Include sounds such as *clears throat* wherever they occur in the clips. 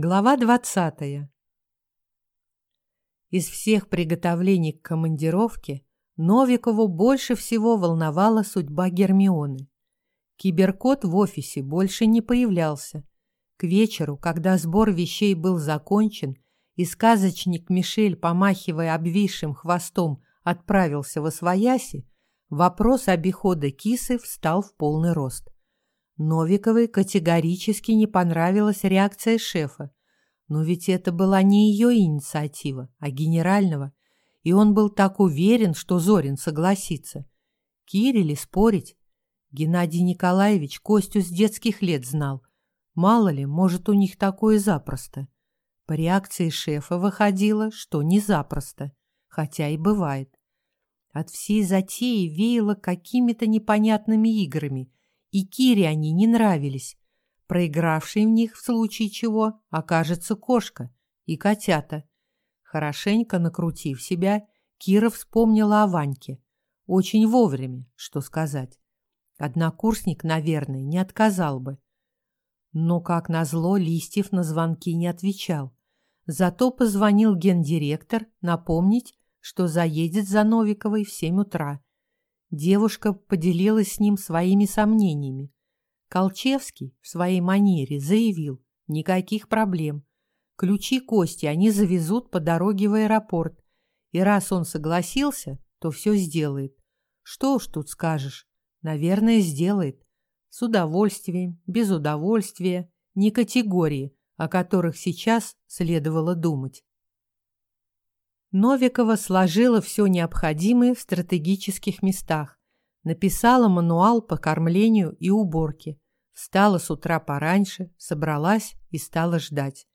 Глава 20. Из всех приготовлений к командировке Новикову больше всего волновала судьба Гермионы. Киберкот в офисе больше не появлялся. К вечеру, когда сбор вещей был закончен, и сказочник Мишель, помахивая обвисшим хвостом, отправился во свояси, вопрос обихода кисы встал в полный рост. Новиковой категорически не понравилась реакция шефа. Но ведь это была не ее инициатива, а генерального. И он был так уверен, что Зорин согласится. Кирилли спорить? Геннадий Николаевич Костю с детских лет знал. Мало ли, может, у них такое запросто. По реакции шефа выходило, что не запросто, хотя и бывает. От всей затеи веяло какими-то непонятными играми – и Кире они не нравились. Проигравшей в них в случае чего окажется кошка и котята. Хорошенько накрутив себя, Кира вспомнила о Ваньке. Очень вовремя, что сказать. Однокурсник, наверное, не отказал бы. Но, как назло, Листьев на звонки не отвечал. Зато позвонил гендиректор напомнить, что заедет за Новиковой в семь утра Девушка поделилась с ним своими сомнениями. Колчевский в своей манере заявил, никаких проблем. Ключи Кости они завезут по дороге в аэропорт. И раз он согласился, то все сделает. Что уж тут скажешь. Наверное, сделает. С удовольствием, без удовольствия, не категории, о которых сейчас следовало думать. Новикова сложила все необходимое в стратегических местах, написала мануал по кормлению и уборке, встала с утра пораньше, собралась и стала ждать.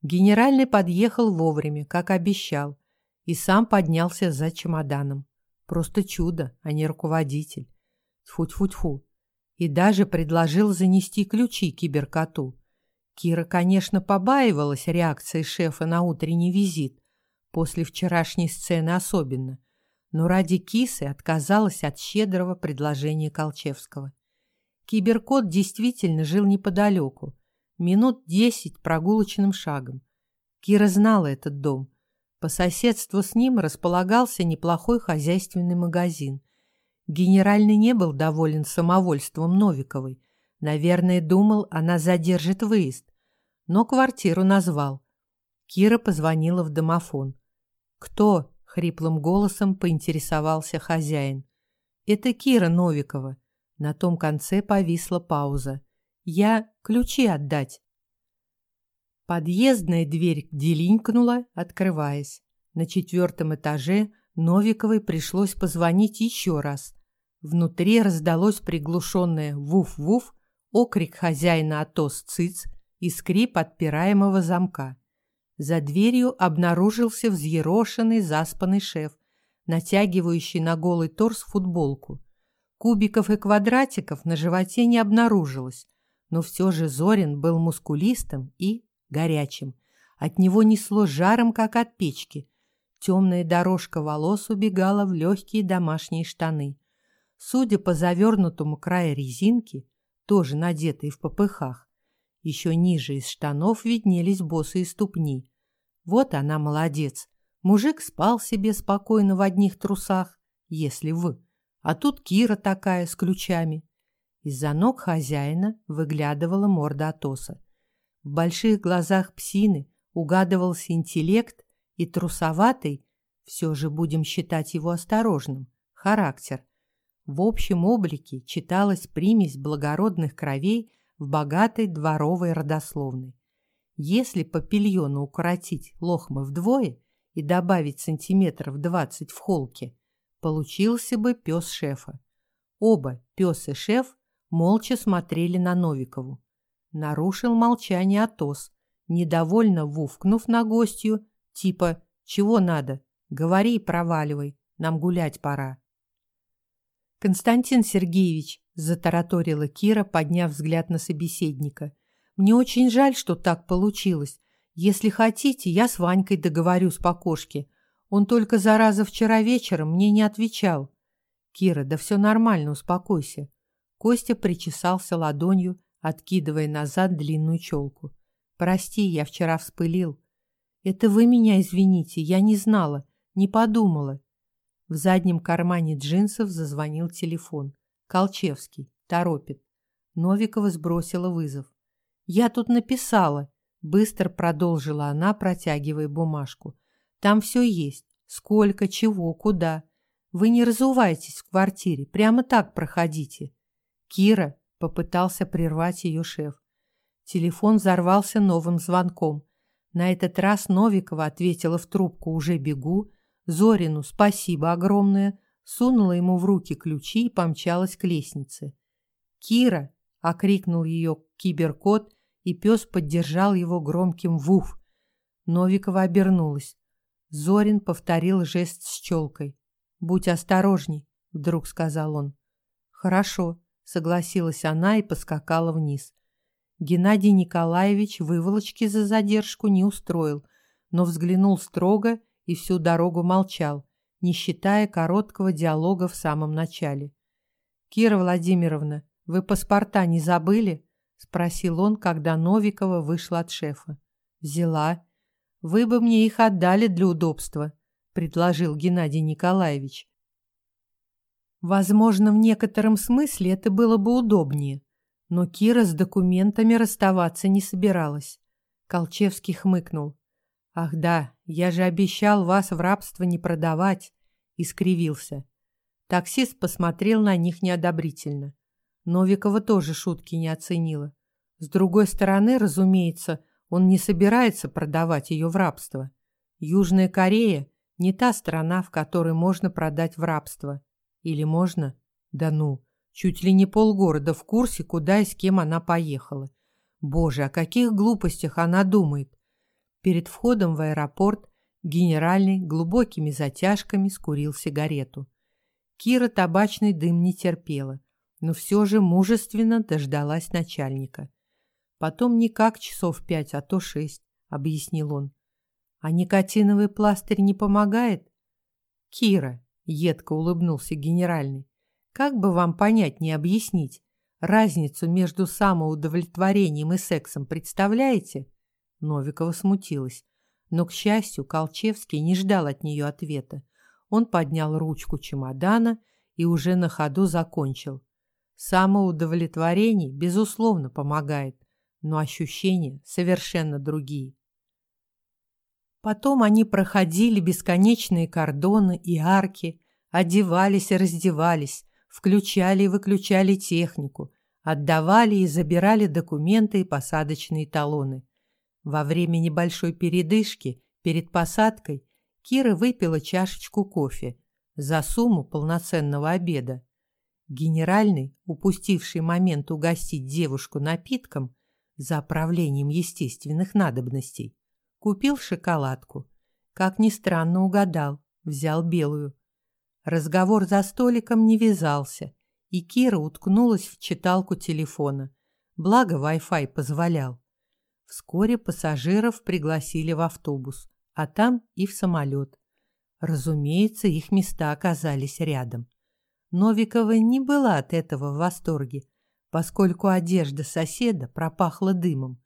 Генеральный подъехал вовремя, как обещал, и сам поднялся за чемоданом. Просто чудо, а не руководитель. Тьфу-тьфу-тьфу. И даже предложил занести ключи киберкоту. Кира, конечно, побаивалась реакции шефа на утренний визит, после вчерашней сцены особенно, но ради кисы отказалась от щедрого предложения Колчевского. Киберкот действительно жил неподалеку, минут десять прогулочным шагом. Кира знала этот дом. По соседству с ним располагался неплохой хозяйственный магазин. Генеральный не был доволен самовольством Новиковой. Наверное, думал, она задержит выезд. Но квартиру назвал. Кира позвонила в домофон. «Кто?» — хриплым голосом поинтересовался хозяин. «Это Кира Новикова». На том конце повисла пауза. «Я ключи отдать». Подъездная дверь делинкнула, открываясь. На четвертом этаже Новиковой пришлось позвонить еще раз. Внутри раздалось приглушенное «вуф-вуф», окрик хозяина Атос «цыц» и скрип отпираемого замка. За дверью обнаружился взъерошенный, заспанный шеф, натягивающий на голый торс футболку. Кубиков и квадратиков на животе не обнаружилось, но все же Зорин был мускулистым и горячим. От него несло жаром, как от печки. Темная дорожка волос убегала в легкие домашние штаны. Судя по завернутому краю резинки, тоже надетой в попыхах, еще ниже из штанов виднелись босые ступни. Вот она молодец. Мужик спал себе спокойно в одних трусах, если вы. А тут Кира такая с ключами. Из-за ног хозяина выглядывала морда Атоса. В больших глазах псины угадывался интеллект и трусоватый, все же будем считать его осторожным, характер. В общем облике читалась примесь благородных кровей в богатой дворовой родословной. Если папильону укоротить лохмы вдвое и добавить сантиметров двадцать в холке, получился бы пес шефа. Оба, пес и шеф, молча смотрели на Новикову. Нарушил молчание Атос, недовольно вувкнув на гостью, типа «Чего надо? Говори и проваливай, нам гулять пора». «Константин Сергеевич», — затараторила Кира, подняв взгляд на собеседника, мне очень жаль, что так получилось. Если хотите, я с Ванькой договорюсь по кошке. Он только зараза вчера вечером мне не отвечал. Кира, да все нормально, успокойся. Костя причесался ладонью, откидывая назад длинную челку. Прости, я вчера вспылил. Это вы меня извините, я не знала, не подумала. В заднем кармане джинсов зазвонил телефон. Колчевский. Торопит. Новикова сбросила вызов. «Я тут написала», — быстро продолжила она, протягивая бумажку. «Там все есть. Сколько, чего, куда. Вы не разувайтесь в квартире, прямо так проходите». «Кира», — попытался прервать ее шеф. Телефон взорвался новым звонком. На этот раз Новикова ответила в трубку «Уже бегу», Зорину спасибо огромное, сунула ему в руки ключи и помчалась к лестнице. «Кира!» — окрикнул ее киберкот, и пес поддержал его громким «вуф». Новикова обернулась. Зорин повторил жест с челкой. «Будь осторожней», — вдруг сказал он. «Хорошо», — согласилась она и поскакала вниз. Геннадий Николаевич выволочки за задержку не устроил, но взглянул строго и всю дорогу молчал, не считая короткого диалога в самом начале. «Кира Владимировна, вы паспорта не забыли?» — спросил он, когда Новикова вышла от шефа. «Взяла. Вы бы мне их отдали для удобства», — предложил Геннадий Николаевич. Возможно, в некотором смысле это было бы удобнее, но Кира с документами расставаться не собиралась. Колчевский хмыкнул. «Ах да, я же обещал вас в рабство не продавать», — искривился. Таксист посмотрел на них неодобрительно. Новикова тоже шутки не оценила. С другой стороны, разумеется, он не собирается продавать ее в рабство. Южная Корея — не та страна, в которой можно продать в рабство. Или можно? Да ну! Чуть ли не полгорода в курсе, куда и с кем она поехала. Боже, о каких глупостях она думает. Перед входом в аэропорт генеральный глубокими затяжками скурил сигарету. Кира табачный дым не терпела, но все же мужественно дождалась начальника. Потом не как часов пять, а то шесть, объяснил он. А никотиновый пластырь не помогает? Кира, едко улыбнулся генеральный, как бы вам понять, не объяснить? Разницу между самоудовлетворением и сексом представляете? Новикова смутилась. Но, к счастью, Колчевский не ждал от нее ответа. Он поднял ручку чемодана и уже на ходу закончил. Самоудовлетворение, безусловно, помогает, но ощущения совершенно другие. Потом они проходили бесконечные кордоны и арки, одевались и раздевались, включали и выключали технику, отдавали и забирали документы и посадочные талоны. Во время небольшой передышки перед посадкой Кира выпила чашечку кофе за сумму полноценного обеда. Генеральный, упустивший момент угостить девушку напитком за оправлением естественных надобностей, купил шоколадку. Как ни странно угадал, взял белую. Разговор за столиком не вязался, и Кира уткнулась в читалку телефона. Благо Wi-Fi позволял. Вскоре пассажиров пригласили в автобус, а там и в самолет. Разумеется, их места оказались рядом. Новикова не была от этого в восторге, поскольку одежда соседа пропахла дымом.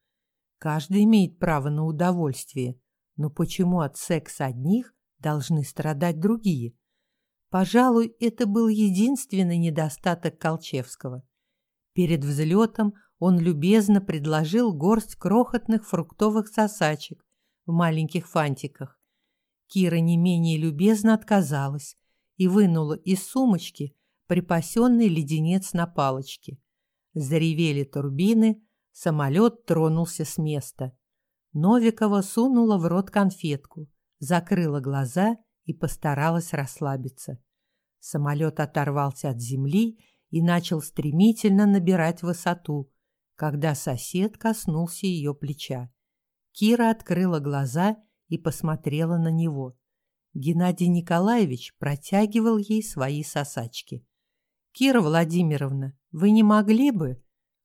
Каждый имеет право на удовольствие, но почему от секса одних должны страдать другие? Пожалуй, это был единственный недостаток Колчевского. Перед взлетом он любезно предложил горсть крохотных фруктовых сосачек в маленьких фантиках. Кира не менее любезно отказалась и вынула из сумочки припасенный леденец на палочке. Заревели турбины, самолет тронулся с места. Новикова сунула в рот конфетку, закрыла глаза и постаралась расслабиться. Самолет оторвался от земли и начал стремительно набирать высоту, когда сосед коснулся ее плеча. Кира открыла глаза и посмотрела на него. Геннадий Николаевич протягивал ей свои сосачки. «Кира Владимировна, вы не могли бы?»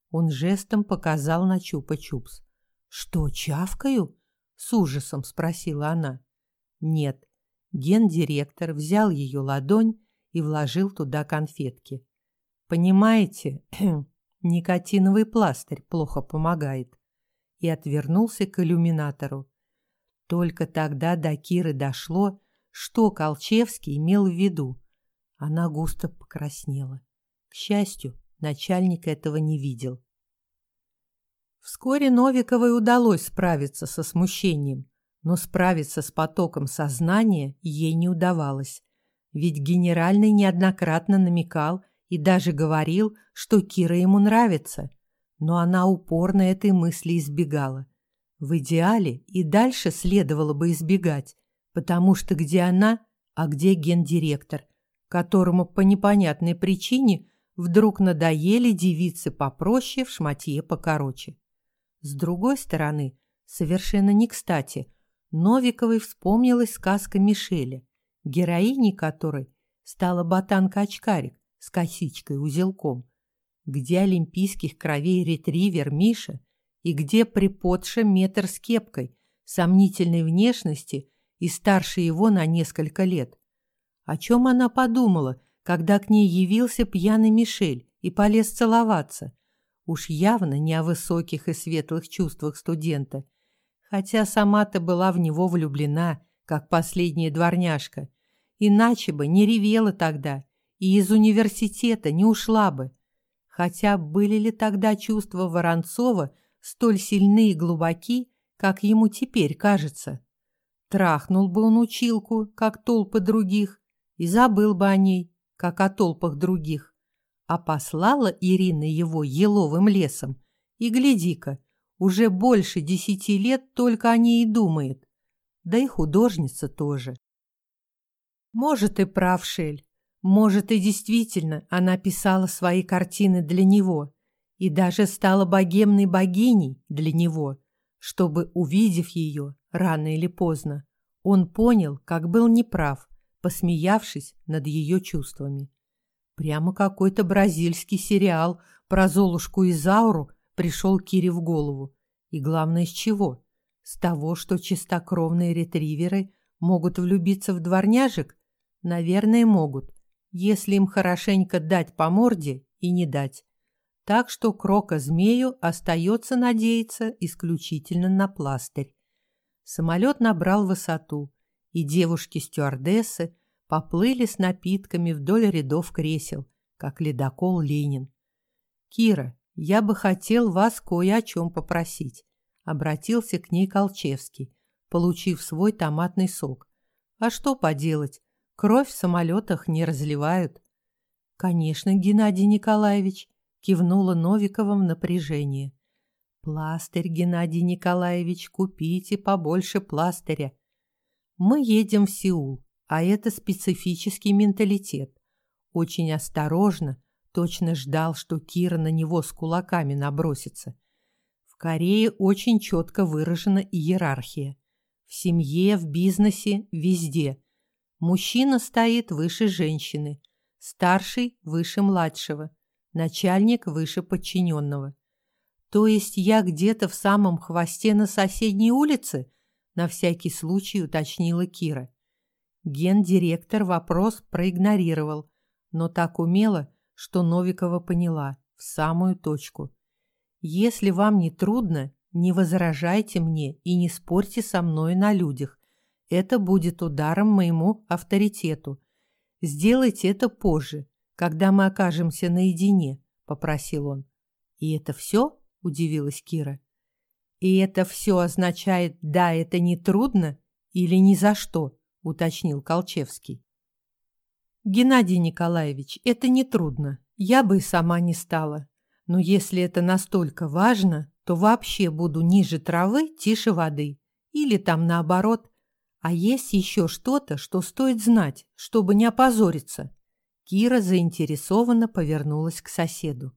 Он жестом показал на чупа-чупс. «Что, чавкаю?» — с ужасом спросила она. «Нет». Гендиректор взял ее ладонь и вложил туда конфетки. «Понимаете, *clears throat* никотиновый пластырь плохо помогает. и отвернулся к иллюминатору. Только тогда до Киры дошло, что Колчевский имел в виду. Она густо покраснела. К счастью, начальник этого не видел. Вскоре Новиковой удалось справиться со смущением, но справиться с потоком сознания ей не удавалось. Ведь генеральный неоднократно намекал и даже говорил, что Кира ему нравится, но она упорно этой мысли избегала. В идеале и дальше следовало бы избегать, потому что где она, а где гендиректор, которому по непонятной причине вдруг надоели девицы попроще в шматье покороче. С другой стороны, совершенно не кстати, Новиковой вспомнилась сказка Мишеля, героиней которой стала ботанка-очкарик с косичкой-узелком, где олимпийских кровей ретривер Миша и где приподша метр с кепкой, сомнительной внешности и старше его на несколько лет. О чем она подумала, когда к ней явился пьяный Мишель и полез целоваться? Уж явно не о высоких и светлых чувствах студента, хотя сама-то была в него влюблена, как последняя дворняжка. Иначе бы не ревела тогда и из университета не ушла бы. Хотя были ли тогда чувства Воронцова столь сильны и глубоки, как ему теперь кажется? Трахнул бы он училку, как толпы других, и забыл бы о ней, как о толпах других а послала Ирина его еловым лесом. И гляди-ка, уже больше десяти лет только о ней и думает. Да и художница тоже. Может, и прав Шель. Может, и действительно она писала свои картины для него и даже стала богемной богиней для него, чтобы, увидев ее, рано или поздно, он понял, как был неправ, посмеявшись над ее чувствами. Прямо какой-то бразильский сериал про Золушку и Зауру пришел Кире в голову. И главное, с чего? С того, что чистокровные ретриверы могут влюбиться в дворняжек? Наверное, могут, если им хорошенько дать по морде и не дать. Так что крока-змею остается надеяться исключительно на пластырь. Самолет набрал высоту, и девушки-стюардессы поплыли с напитками вдоль рядов кресел, как ледокол Ленин. «Кира, я бы хотел вас кое о чем попросить», — обратился к ней Колчевский, получив свой томатный сок. «А что поделать? Кровь в самолетах не разливают». «Конечно, Геннадий Николаевич», — кивнула Новикова в напряжении. «Пластырь, Геннадий Николаевич, купите побольше пластыря. Мы едем в Сеул а это специфический менталитет. Очень осторожно, точно ждал, что Кира на него с кулаками набросится. В Корее очень четко выражена иерархия. В семье, в бизнесе, везде. Мужчина стоит выше женщины, старший выше младшего, начальник выше подчиненного. То есть я где-то в самом хвосте на соседней улице? На всякий случай уточнила Кира. Гендиректор вопрос проигнорировал, но так умело, что Новикова поняла в самую точку. Если вам не трудно, не возражайте мне и не спорьте со мной на людях. Это будет ударом моему авторитету. Сделайте это позже, когда мы окажемся наедине, попросил он. И это все? удивилась Кира. И это все означает «да, это не трудно» или «ни за что»? — уточнил Колчевский. «Геннадий Николаевич, это нетрудно. Я бы и сама не стала. Но если это настолько важно, то вообще буду ниже травы, тише воды. Или там наоборот. А есть еще что-то, что стоит знать, чтобы не опозориться?» Кира заинтересованно повернулась к соседу.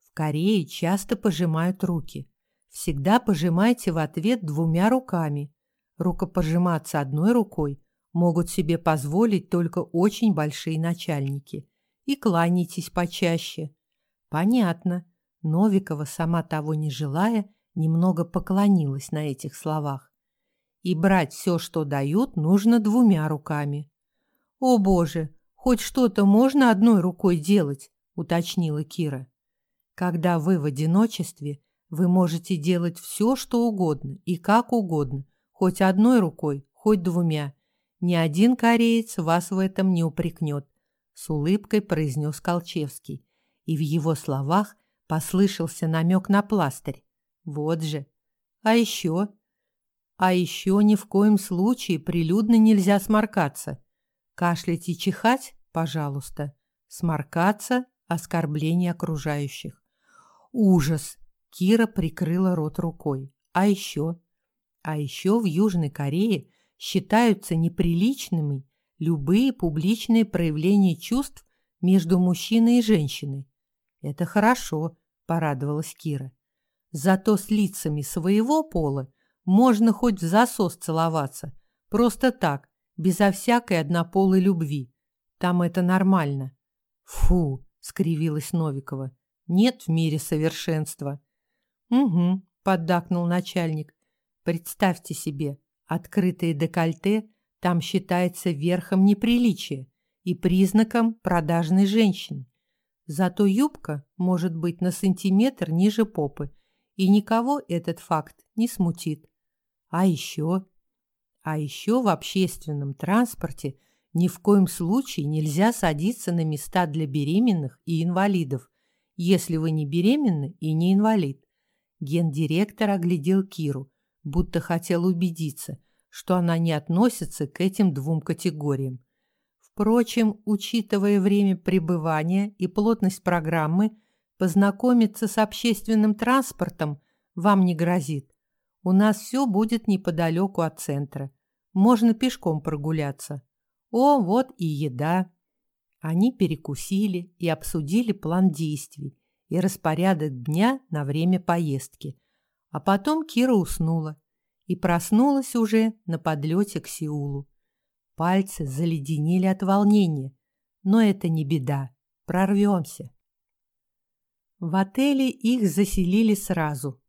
В Корее часто пожимают руки. Всегда пожимайте в ответ двумя руками. Рукопожиматься одной рукой могут себе позволить только очень большие начальники. И кланяйтесь почаще. Понятно. Новикова, сама того не желая, немного поклонилась на этих словах. И брать все, что дают, нужно двумя руками. О, боже, хоть что-то можно одной рукой делать, уточнила Кира. Когда вы в одиночестве, Вы можете делать все, что угодно и как угодно, хоть одной рукой, хоть двумя. Ни один кореец вас в этом не упрекнет», — с улыбкой произнес Колчевский. И в его словах послышался намек на пластырь. «Вот же! А еще...» «А еще ни в коем случае прилюдно нельзя сморкаться. Кашлять и чихать, пожалуйста. Сморкаться — оскорбление окружающих. Ужас! Кира прикрыла рот рукой. А еще? А еще в Южной Корее считаются неприличными любые публичные проявления чувств между мужчиной и женщиной. Это хорошо, порадовалась Кира. Зато с лицами своего пола можно хоть в засос целоваться, просто так, безо всякой однополой любви. Там это нормально. Фу, скривилась Новикова. Нет в мире совершенства. Угу, поддакнул начальник. Представьте себе, открытое декольте там считается верхом неприличия и признаком продажной женщины. Зато юбка может быть на сантиметр ниже попы, и никого этот факт не смутит. А еще... А еще в общественном транспорте ни в коем случае нельзя садиться на места для беременных и инвалидов, если вы не беременны и не инвалид. Гендиректор оглядел Киру, будто хотел убедиться, что она не относится к этим двум категориям. Впрочем, учитывая время пребывания и плотность программы, познакомиться с общественным транспортом вам не грозит. У нас все будет неподалеку от центра. Можно пешком прогуляться. О, вот и еда. Они перекусили и обсудили план действий и распорядок дня на время поездки. А потом Кира уснула и проснулась уже на подлете к Сеулу. Пальцы заледенели от волнения, но это не беда, прорвемся. В отеле их заселили сразу.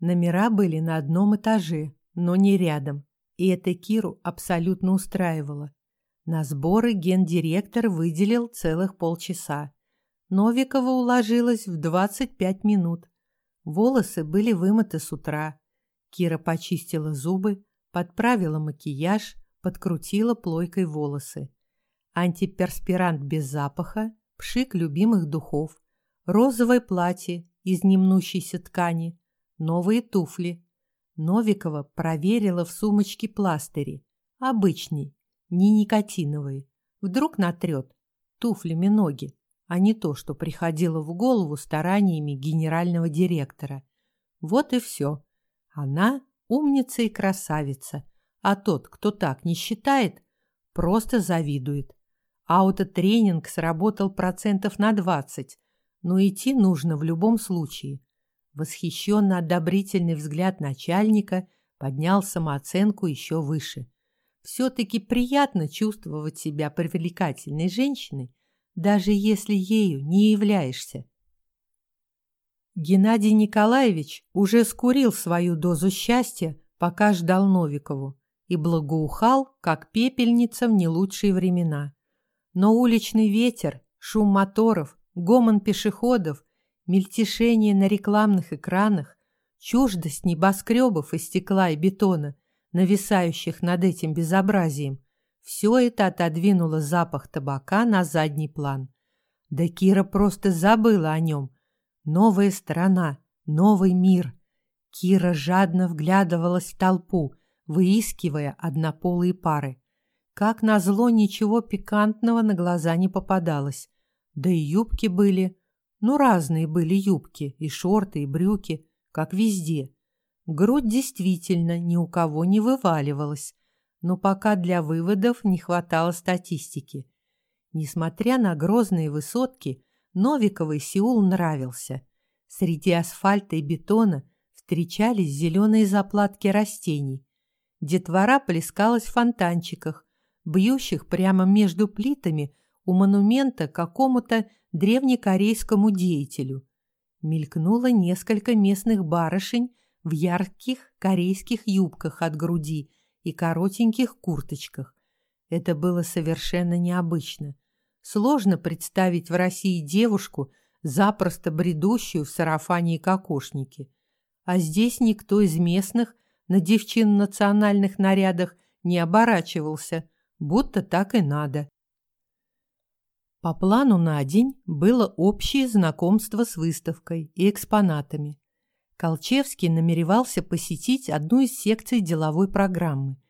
Номера были на одном этаже, но не рядом, и это Киру абсолютно устраивало. На сборы гендиректор выделил целых полчаса. Новикова уложилась в 25 минут. Волосы были вымыты с утра. Кира почистила зубы, подправила макияж, подкрутила плойкой волосы. Антиперспирант без запаха, пшик любимых духов, розовое платье из немнущейся ткани, новые туфли. Новикова проверила в сумочке пластыри. Обычный, не никотиновые. Вдруг натрет туфлями ноги, а не то, что приходило в голову стараниями генерального директора. Вот и все. Она умница и красавица – а тот, кто так не считает, просто завидует. Аутотренинг сработал процентов на 20, но идти нужно в любом случае. Восхищенно одобрительный взгляд начальника поднял самооценку еще выше. Все-таки приятно чувствовать себя привлекательной женщиной, даже если ею не являешься. Геннадий Николаевич уже скурил свою дозу счастья, пока ждал Новикову и благоухал, как пепельница в не лучшие времена. Но уличный ветер, шум моторов, гомон пешеходов, мельтешение на рекламных экранах, чуждость небоскребов из стекла и бетона, нависающих над этим безобразием, все это отодвинуло запах табака на задний план. Да Кира просто забыла о нем. Новая страна, новый мир. Кира жадно вглядывалась в толпу – выискивая однополые пары. Как назло, ничего пикантного на глаза не попадалось. Да и юбки были. Ну, разные были юбки, и шорты, и брюки, как везде. Грудь действительно ни у кого не вываливалась, но пока для выводов не хватало статистики. Несмотря на грозные высотки, Новиковой Сеул нравился. Среди асфальта и бетона встречались зеленые заплатки растений, Детвора плескалась в фонтанчиках, бьющих прямо между плитами у монумента какому-то древнекорейскому деятелю. Мелькнуло несколько местных барышень в ярких корейских юбках от груди и коротеньких курточках. Это было совершенно необычно. Сложно представить в России девушку, запросто бредущую в сарафане и кокошнике. а здесь никто из местных на девчин национальных нарядах не оборачивался, будто так и надо. По плану на день было общее знакомство с выставкой и экспонатами. Колчевский намеревался посетить одну из секций деловой программы.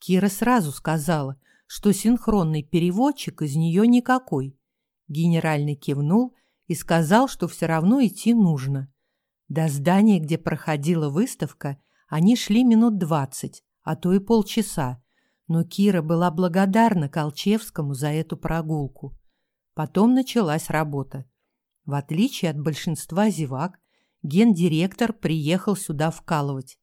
Кира сразу сказала, что синхронный переводчик из нее никакой. Генеральный кивнул и сказал, что все равно идти нужно. До здания, где проходила выставка, они шли минут двадцать, а то и полчаса, но Кира была благодарна Колчевскому за эту прогулку. Потом началась работа. В отличие от большинства зевак, гендиректор приехал сюда вкалывать.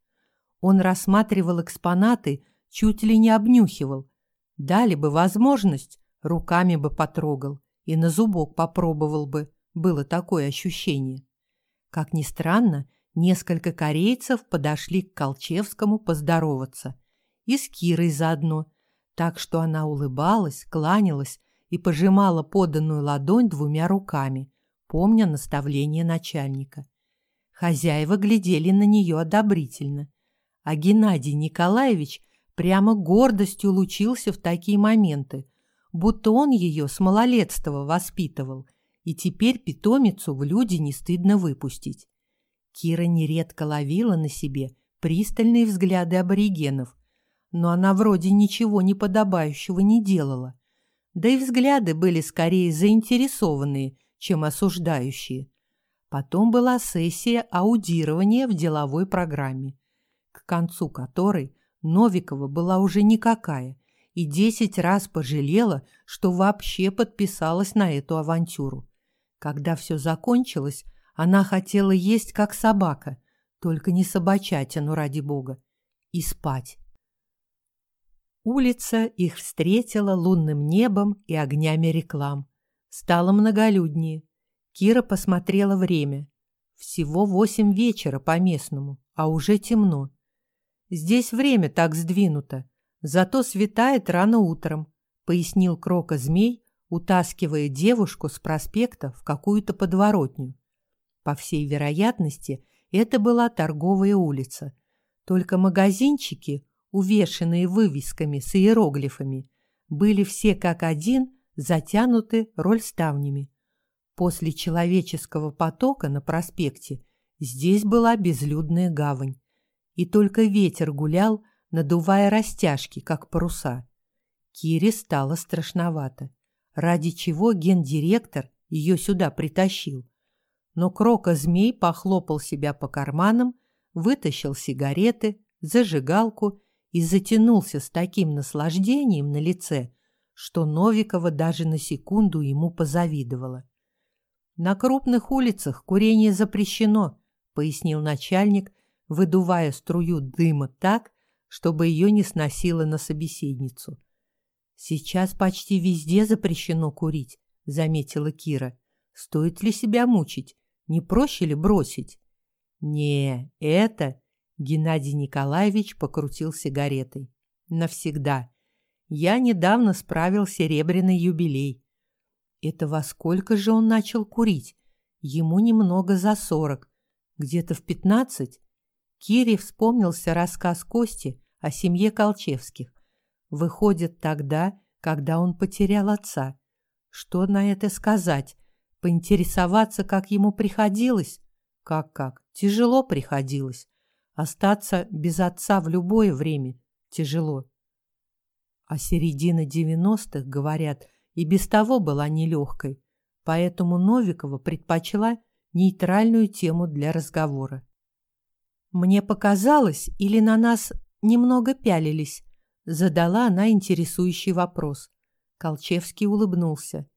Он рассматривал экспонаты, чуть ли не обнюхивал, Дали бы возможность, руками бы потрогал и на зубок попробовал бы. Было такое ощущение. Как ни странно, несколько корейцев подошли к Колчевскому поздороваться. И с Кирой заодно. Так что она улыбалась, кланялась и пожимала поданную ладонь двумя руками, помня наставление начальника. Хозяева глядели на нее одобрительно, а Геннадий Николаевич прямо гордостью лучился в такие моменты, будто он ее с малолетства воспитывал, и теперь питомицу в люди не стыдно выпустить. Кира нередко ловила на себе пристальные взгляды аборигенов, но она вроде ничего неподобающего не делала. Да и взгляды были скорее заинтересованные, чем осуждающие. Потом была сессия аудирования в деловой программе, к концу которой Новикова была уже никакая и десять раз пожалела, что вообще подписалась на эту авантюру. Когда все закончилось, она хотела есть как собака, только не собачатину ради бога, и спать. Улица их встретила лунным небом и огнями реклам. Стало многолюднее. Кира посмотрела время. Всего восемь вечера по местному, а уже темно. Здесь время так сдвинуто, зато светает рано утром, пояснил Крока Змей, утаскивая девушку с проспекта в какую-то подворотню. По всей вероятности, это была торговая улица. Только магазинчики, увешанные вывесками с иероглифами, были все как один затянуты рольставнями. После человеческого потока на проспекте здесь была безлюдная гавань и только ветер гулял, надувая растяжки, как паруса. Кире стало страшновато, ради чего гендиректор ее сюда притащил. Но Крока-змей похлопал себя по карманам, вытащил сигареты, зажигалку и затянулся с таким наслаждением на лице, что Новикова даже на секунду ему позавидовала. «На крупных улицах курение запрещено», — пояснил начальник, выдувая струю дыма так, чтобы ее не сносило на собеседницу. «Сейчас почти везде запрещено курить», — заметила Кира. «Стоит ли себя мучить? Не проще ли бросить?» «Не, это...» — Геннадий Николаевич покрутил сигаретой. «Навсегда. Я недавно справил серебряный юбилей». «Это во сколько же он начал курить? Ему немного за сорок. Где-то в пятнадцать?» Кире вспомнился рассказ Кости о семье Колчевских. Выходит, тогда, когда он потерял отца. Что на это сказать? Поинтересоваться, как ему приходилось? Как-как? Тяжело приходилось. Остаться без отца в любое время тяжело. А середина девяностых, говорят, и без того была нелегкой, поэтому Новикова предпочла нейтральную тему для разговора. Мне показалось, или на нас немного пялились, задала она интересующий вопрос. Колчевский улыбнулся.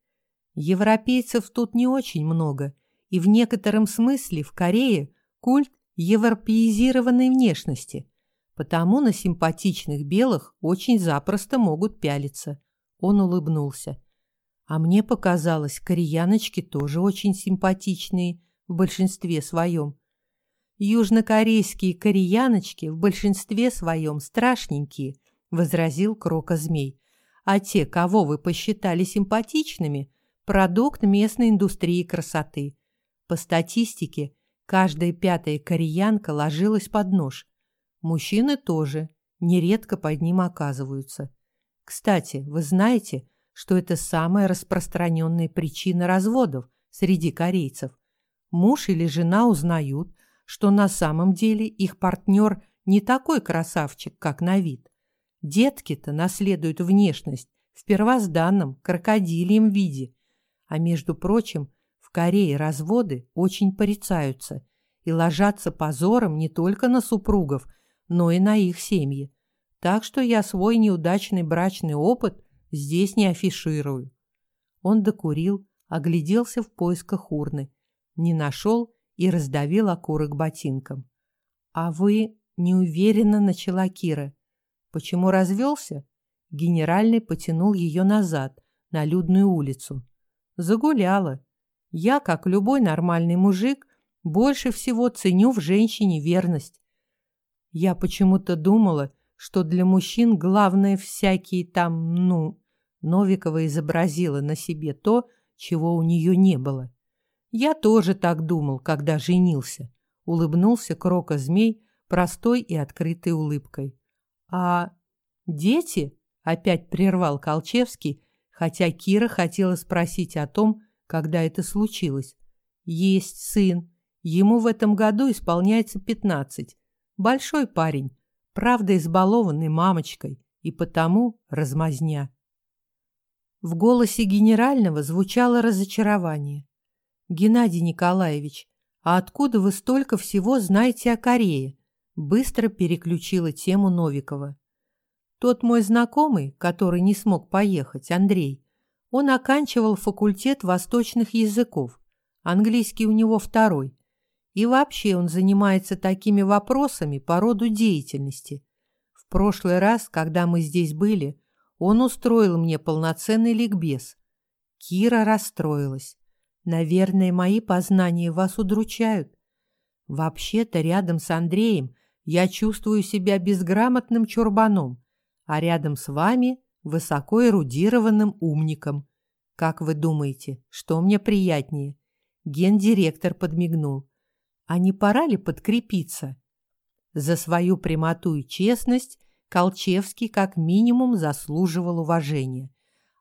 Европейцев тут не очень много, и в некотором смысле в Корее культ европеизированной внешности, потому на симпатичных белых очень запросто могут пялиться. Он улыбнулся. А мне показалось, кореяночки тоже очень симпатичные в большинстве своем. Южнокорейские кореяночки в большинстве своем страшненькие, возразил Крока-змей. А те, кого вы посчитали симпатичными, продукт местной индустрии красоты. По статистике, Каждая пятая кореянка ложилась под нож. Мужчины тоже нередко под ним оказываются. Кстати, вы знаете, что это самая распространенная причина разводов среди корейцев. Муж или жена узнают, что на самом деле их партнер не такой красавчик, как на вид. Детки-то наследуют внешность в первозданном крокодильем виде. А между прочим, в Корее разводы очень порицаются и ложатся позором не только на супругов, но и на их семьи. Так что я свой неудачный брачный опыт здесь не афиширую. Он докурил, огляделся в поисках урны, не нашел и раздавил окурок ботинком. «А вы неуверенно начала Кира. Почему развелся? Генеральный потянул ее назад, на людную улицу. Загуляла. Я, как любой нормальный мужик, больше всего ценю в женщине верность. Я почему-то думала, что для мужчин главное всякие там, ну... Новикова изобразила на себе то, чего у нее не было. Я тоже так думал, когда женился. Улыбнулся Крока-змей простой и открытой улыбкой. А дети? Опять прервал Колчевский, хотя Кира хотела спросить о том, когда это случилось. Есть сын. Ему в этом году исполняется пятнадцать. Большой парень, правда избалованный мамочкой, и потому размазня. В голосе генерального звучало разочарование. «Геннадий Николаевич, а откуда вы столько всего знаете о Корее?» Быстро переключила тему Новикова. Тот мой знакомый, который не смог поехать, Андрей, он оканчивал факультет восточных языков. Английский у него второй. И вообще он занимается такими вопросами по роду деятельности. В прошлый раз, когда мы здесь были, он устроил мне полноценный ликбез. Кира расстроилась. Наверное, мои познания вас удручают. Вообще-то рядом с Андреем я чувствую себя безграмотным чурбаном, а рядом с вами высоко эрудированным умником. Как вы думаете, что мне приятнее? Гендиректор подмигнул. А не пора ли подкрепиться? За свою прямоту и честность Колчевский как минимум заслуживал уважения,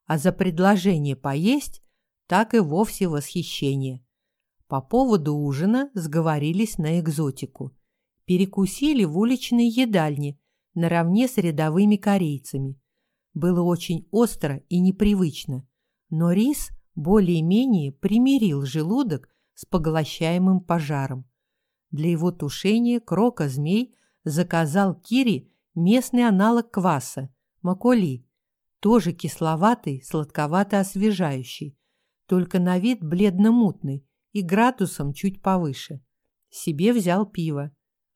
а за предложение поесть так и вовсе восхищение. По поводу ужина сговорились на экзотику перекусили в уличной едальне наравне с рядовыми корейцами. Было очень остро и непривычно, но рис более-менее примирил желудок с поглощаемым пожаром. Для его тушения Крока-змей заказал Кире местный аналог кваса – маколи, тоже кисловатый, сладковато-освежающий, только на вид бледно-мутный и градусом чуть повыше. Себе взял пиво.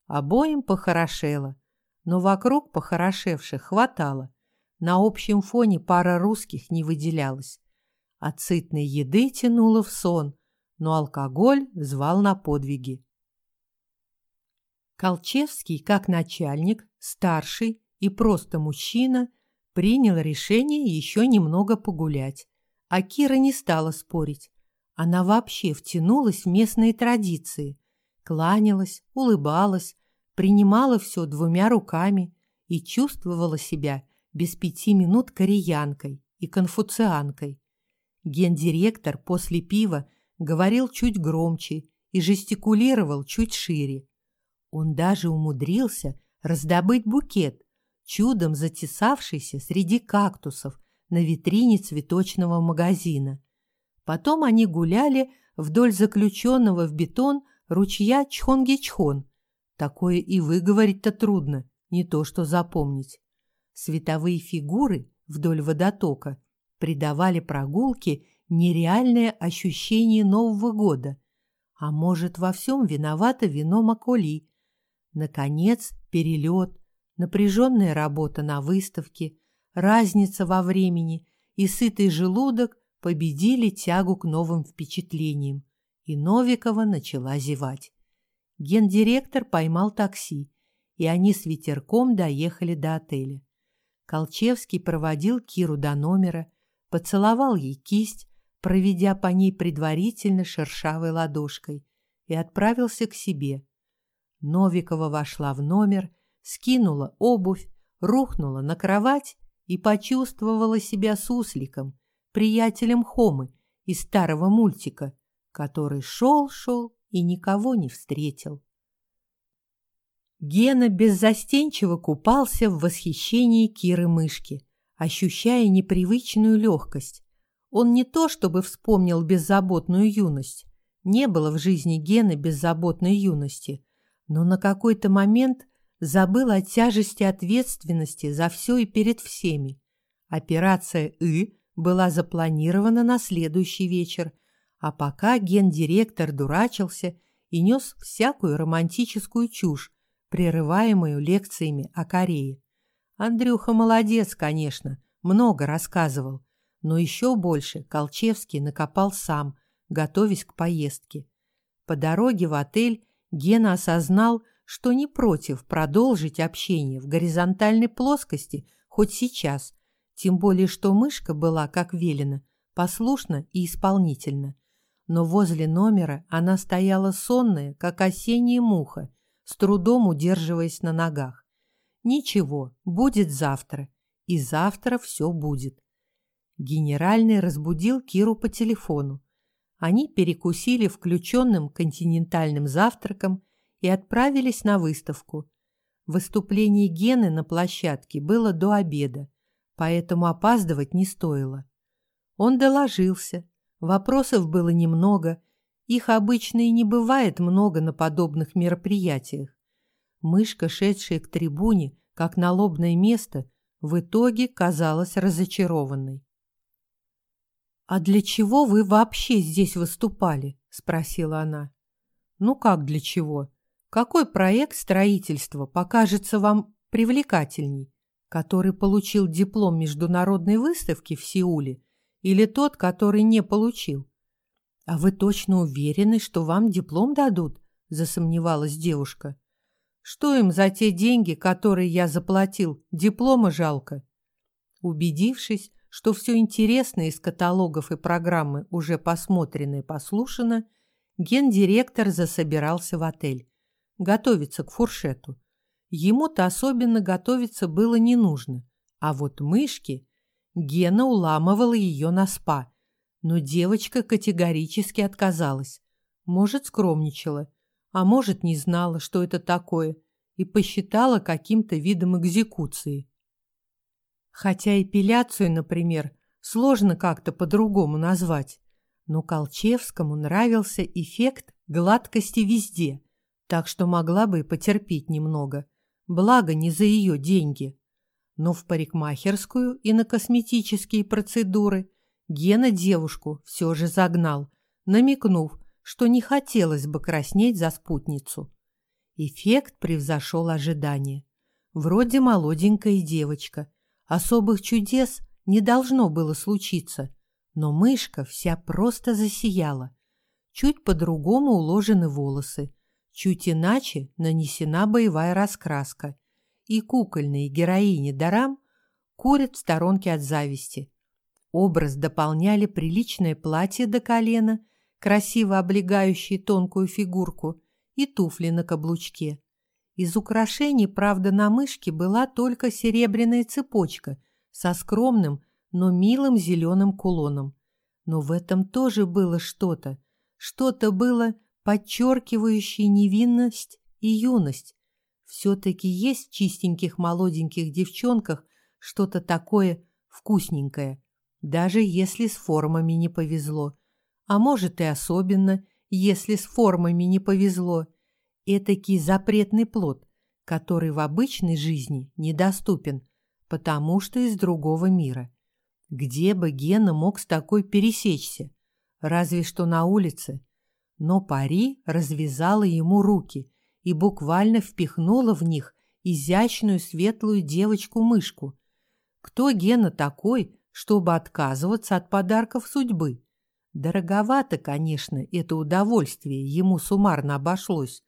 Обоим похорошело, но вокруг похорошевших хватало. На общем фоне пара русских не выделялась. От сытной еды тянуло в сон, но алкоголь звал на подвиги. Колчевский, как начальник, старший и просто мужчина, принял решение еще немного погулять. А Кира не стала спорить. Она вообще втянулась в местные традиции. Кланялась, улыбалась, принимала все двумя руками и чувствовала себя без пяти минут кореянкой и конфуцианкой. Гендиректор после пива говорил чуть громче и жестикулировал чуть шире. Он даже умудрился раздобыть букет, чудом затесавшийся среди кактусов на витрине цветочного магазина. Потом они гуляли вдоль заключенного в бетон ручья Чхонгичхон, Такое и выговорить-то трудно, не то что запомнить. Световые фигуры вдоль водотока придавали прогулке нереальное ощущение Нового года. А может, во всем виновато вино Маколи. Наконец, перелет, напряженная работа на выставке, разница во времени и сытый желудок победили тягу к новым впечатлениям, и Новикова начала зевать. Гендиректор поймал такси, и они с ветерком доехали до отеля. Колчевский проводил Киру до номера, поцеловал ей кисть, проведя по ней предварительно шершавой ладошкой. и отправился к себе. Новикова вошла в номер, скинула обувь, рухнула на кровать и почувствовала себя сусликом, приятелем Хомы из старого мультика, который шел-шел и никого не встретил. Гена беззастенчиво купался в восхищении Киры-мышки, ощущая непривычную легкость. Он не то чтобы вспомнил беззаботную юность, не было в жизни Гены беззаботной юности, но на какой-то момент забыл о тяжести ответственности за все и перед всеми. Операция «И» была запланирована на следующий вечер, а пока гендиректор дурачился и нес всякую романтическую чушь, прерываемую лекциями о Корее. Андрюха молодец, конечно, много рассказывал, но еще больше Колчевский накопал сам, готовясь к поездке. По дороге в отель Гена осознал, что не против продолжить общение в горизонтальной плоскости хоть сейчас, тем более что мышка была, как велено, послушна и исполнительна. Но возле номера она стояла сонная, как осенняя муха, с трудом удерживаясь на ногах. Ничего, будет завтра, и завтра все будет. Генеральный разбудил Киру по телефону. Они перекусили включенным континентальным завтраком и отправились на выставку. Выступление Гены на площадке было до обеда, поэтому опаздывать не стоило. Он доложился. Вопросов было немного, их обычно и не бывает много на подобных мероприятиях. Мышка, шедшая к трибуне, как на лобное место, в итоге казалась разочарованной. «А для чего вы вообще здесь выступали?» – спросила она. «Ну как для чего? Какой проект строительства покажется вам привлекательней? Который получил диплом международной выставки в Сеуле или тот, который не получил?» «А вы точно уверены, что вам диплом дадут?» – засомневалась девушка. «Что им за те деньги, которые я заплатил? Диплома жалко». Убедившись, что все интересное из каталогов и программы уже посмотрено и послушано, гендиректор засобирался в отель. Готовиться к фуршету. Ему-то особенно готовиться было не нужно. А вот мышки... Гена уламывала ее на спа. Но девочка категорически отказалась. Может, скромничала, а может, не знала, что это такое, и посчитала каким-то видом экзекуции. Хотя эпиляцию, например, сложно как-то по-другому назвать. Но Колчевскому нравился эффект гладкости везде, так что могла бы и потерпеть немного. Благо не за ее деньги. Но в парикмахерскую и на косметические процедуры Гена девушку все же загнал, намекнув, что не хотелось бы краснеть за спутницу. Эффект превзошел ожидания. Вроде молоденькая девочка, Особых чудес не должно было случиться, но мышка вся просто засияла. Чуть по-другому уложены волосы, чуть иначе нанесена боевая раскраска, и кукольные героини Дарам курят в сторонке от зависти. Образ дополняли приличное платье до колена, красиво облегающее тонкую фигурку, и туфли на каблучке. Из украшений, правда, на мышке была только серебряная цепочка со скромным, но милым зеленым кулоном. Но в этом тоже было что-то. Что-то было подчеркивающее невинность и юность. Все-таки есть в чистеньких молоденьких девчонках что-то такое вкусненькое, даже если с формами не повезло. А может и особенно, если с формами не повезло – этакий запретный плод, который в обычной жизни недоступен, потому что из другого мира. Где бы Гена мог с такой пересечься? Разве что на улице. Но Пари развязала ему руки и буквально впихнула в них изящную светлую девочку-мышку. Кто Гена такой, чтобы отказываться от подарков судьбы? Дороговато, конечно, это удовольствие ему суммарно обошлось,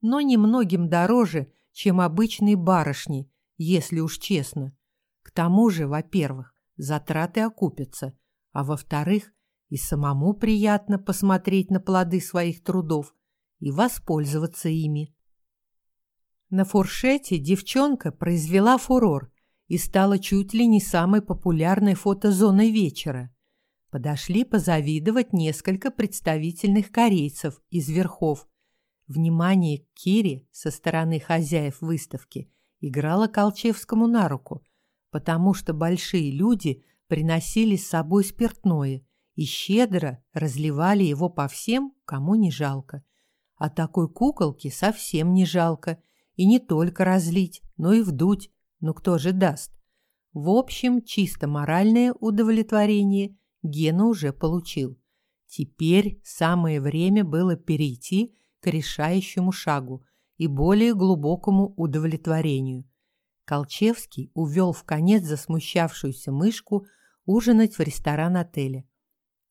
но немногим дороже, чем обычные барышни, если уж честно. К тому же, во-первых, затраты окупятся, а во-вторых, и самому приятно посмотреть на плоды своих трудов, и воспользоваться ими. На фуршете девчонка произвела фурор и стала чуть ли не самой популярной фотозоной вечера. Подошли позавидовать несколько представительных корейцев из верхов. Внимание к Кире со стороны хозяев выставки играло Колчевскому на руку, потому что большие люди приносили с собой спиртное и щедро разливали его по всем, кому не жалко. А такой куколке совсем не жалко, и не только разлить, но и вдуть, ну кто же даст? В общем, чисто моральное удовлетворение Гена уже получил. Теперь самое время было перейти к решающему шагу и более глубокому удовлетворению. Колчевский увел в конец засмущавшуюся мышку ужинать в ресторан отеля.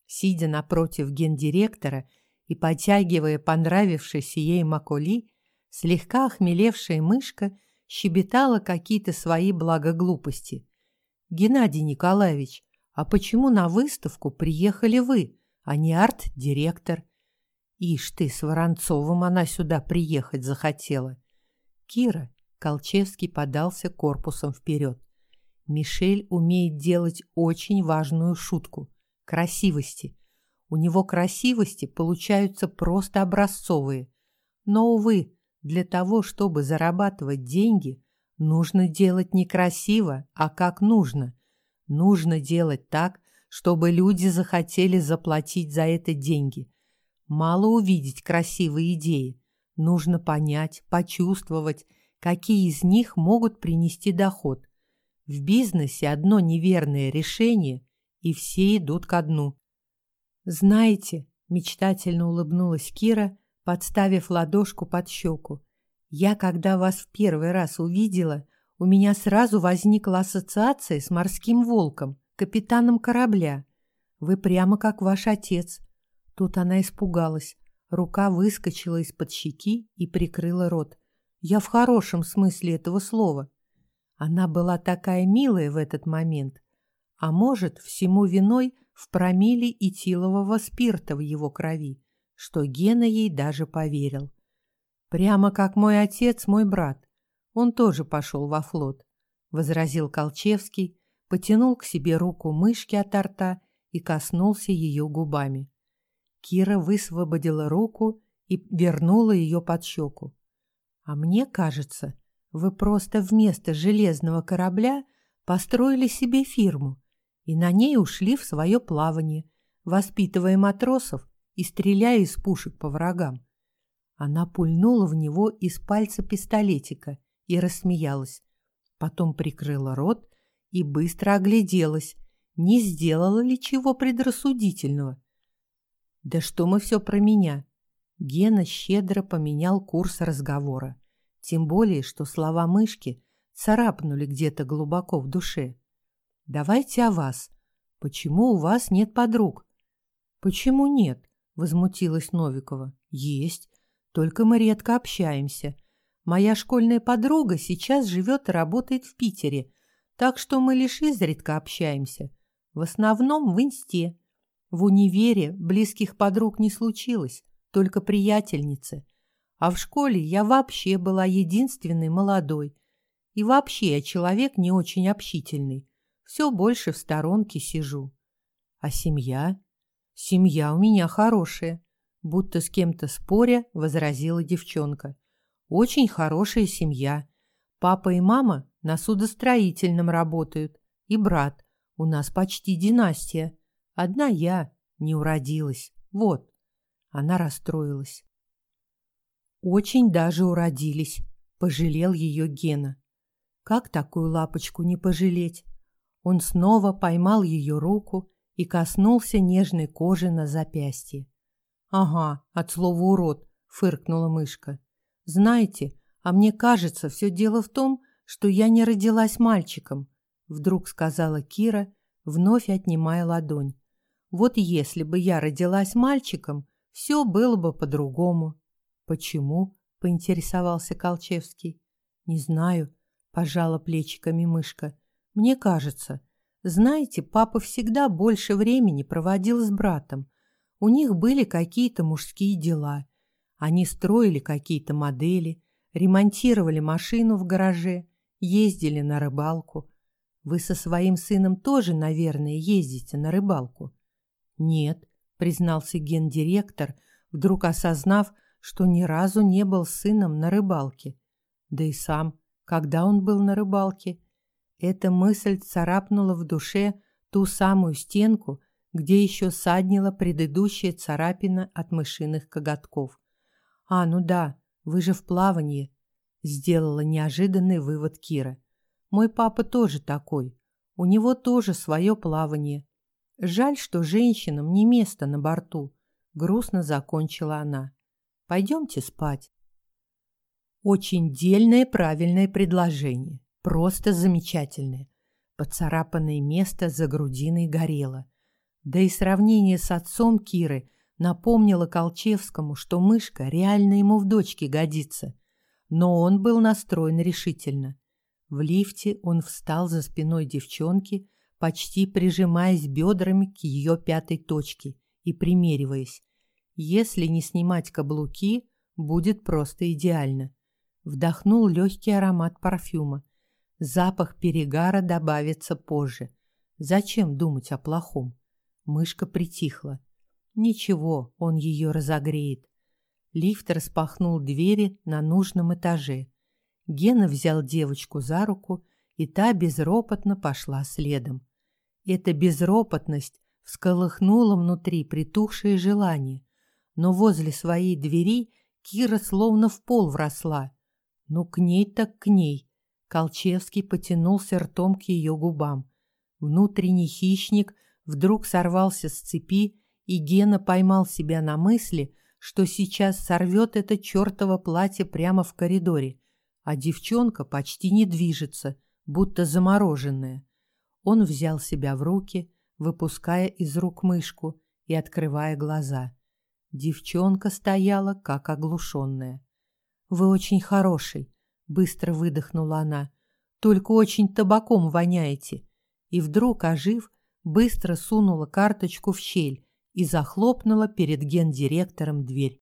Сидя напротив гендиректора и потягивая понравившийся ей маколи, слегка охмелевшая мышка щебетала какие-то свои благоглупости. «Геннадий Николаевич, а почему на выставку приехали вы, а не арт-директор?» «Ишь ты, с Воронцовым она сюда приехать захотела!» «Кира!» — Колчевский подался корпусом вперед. «Мишель умеет делать очень важную шутку — красивости. У него красивости получаются просто образцовые. Но, увы, для того, чтобы зарабатывать деньги, нужно делать не красиво, а как нужно. Нужно делать так, чтобы люди захотели заплатить за это деньги. Мало увидеть красивые идеи. Нужно понять, почувствовать, какие из них могут принести доход. В бизнесе одно неверное решение, и все идут ко дну. «Знаете», — мечтательно улыбнулась Кира, подставив ладошку под щеку. «Я, когда вас в первый раз увидела, у меня сразу возникла ассоциация с морским волком, капитаном корабля. Вы прямо как ваш отец». Тут она испугалась. Рука выскочила из-под щеки и прикрыла рот. «Я в хорошем смысле этого слова». Она была такая милая в этот момент. А может, всему виной в промилле этилового спирта в его крови что Гена ей даже поверил. Прямо как мой отец, мой брат. Он тоже пошел во флот, возразил Колчевский, потянул к себе руку мышки от рта и коснулся ее губами. Кира высвободила руку и вернула ее под щеку. А мне кажется, вы просто вместо железного корабля построили себе фирму и на ней ушли в свое плавание, воспитывая матросов и стреляя из пушек по врагам. Она пульнула в него из пальца пистолетика и рассмеялась. Потом прикрыла рот и быстро огляделась, не сделала ли чего предрассудительного. «Да что мы все про меня?» Гена щедро поменял курс разговора. Тем более, что слова мышки царапнули где-то глубоко в душе. «Давайте о вас. Почему у вас нет подруг?» «Почему нет?» Возмутилась Новикова. Есть, только мы редко общаемся. Моя школьная подруга сейчас живет и работает в Питере, так что мы лишь изредка общаемся. В основном в инсте. В универе близких подруг не случилось, только приятельницы. А в школе я вообще была единственной молодой. И вообще я человек не очень общительный. Все больше в сторонке сижу. А семья? Семья у меня хорошая, будто с кем-то споря возразила девчонка. Очень хорошая семья. Папа и мама на судостроительном работают, и брат. У нас почти династия. Одна я не уродилась. Вот. Она расстроилась. Очень даже уродились, пожалел ее Гена. Как такую лапочку не пожалеть? Он снова поймал ее руку и коснулся нежной кожи на запястье. «Ага, от слова урод», — фыркнула мышка. «Знаете, а мне кажется, все дело в том, что я не родилась мальчиком», — вдруг сказала Кира, вновь отнимая ладонь. «Вот если бы я родилась мальчиком, все было бы по-другому». «Почему?» — поинтересовался Колчевский. «Не знаю», — пожала плечиками мышка. «Мне кажется, знаете, папа всегда больше времени проводил с братом. У них были какие-то мужские дела. Они строили какие-то модели, ремонтировали машину в гараже, ездили на рыбалку. Вы со своим сыном тоже, наверное, ездите на рыбалку? Нет, признался гендиректор, вдруг осознав, что ни разу не был сыном на рыбалке. Да и сам, когда он был на рыбалке, эта мысль царапнула в душе ту самую стенку, где еще саднила предыдущая царапина от мышиных коготков. А, ну да, вы же в плавании, сделала неожиданный вывод Кира. Мой папа тоже такой. У него тоже свое плавание. Жаль, что женщинам не место на борту, грустно закончила она. Пойдемте спать. Очень дельное правильное предложение, просто замечательное. Поцарапанное место за грудиной горело. Да и сравнение с отцом Киры напомнило Колчевскому, что мышка реально ему в дочке годится. Но он был настроен решительно. В лифте он встал за спиной девчонки, почти прижимаясь бедрами к ее пятой точке и примериваясь. Если не снимать каблуки, будет просто идеально. Вдохнул легкий аромат парфюма. Запах перегара добавится позже. Зачем думать о плохом? Мышка притихла. Ничего, он ее разогреет. Лифт распахнул двери на нужном этаже. Гена взял девочку за руку, и та безропотно пошла следом. Эта безропотность всколыхнула внутри притухшее желание, но возле своей двери Кира словно в пол вросла. Ну, к ней так к ней. Колчевский потянулся ртом к ее губам. Внутренний хищник вдруг сорвался с цепи, и Гена поймал себя на мысли, что сейчас сорвет это чертово платье прямо в коридоре, а девчонка почти не движется, будто замороженная. Он взял себя в руки, выпуская из рук мышку и открывая глаза. Девчонка стояла как оглушенная. Вы очень хороший, быстро выдохнула она. Только очень табаком воняете. И вдруг, ожив, быстро сунула карточку в щель и захлопнула перед гендиректором дверь.